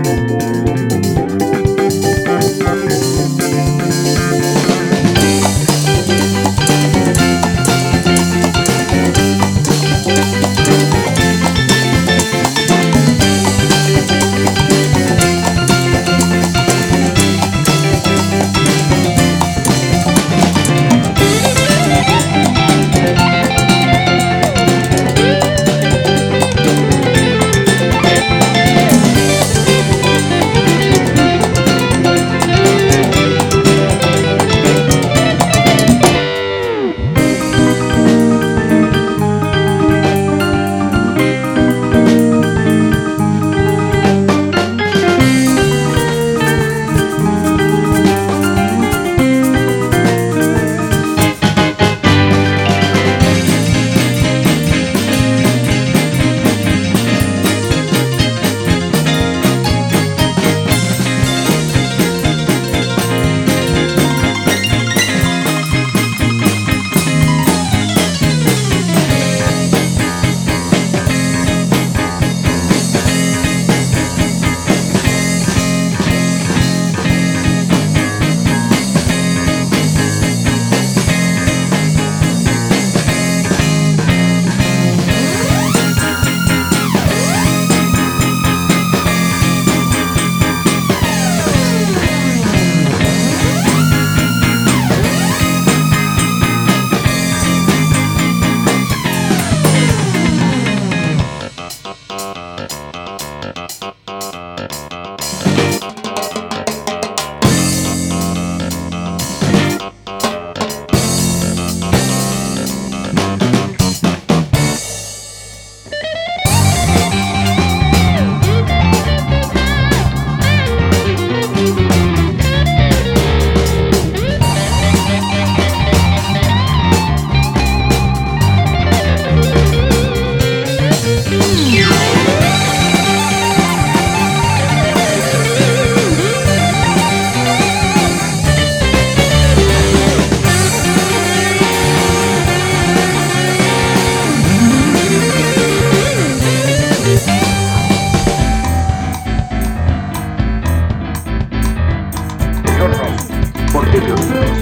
Música retorno posterior.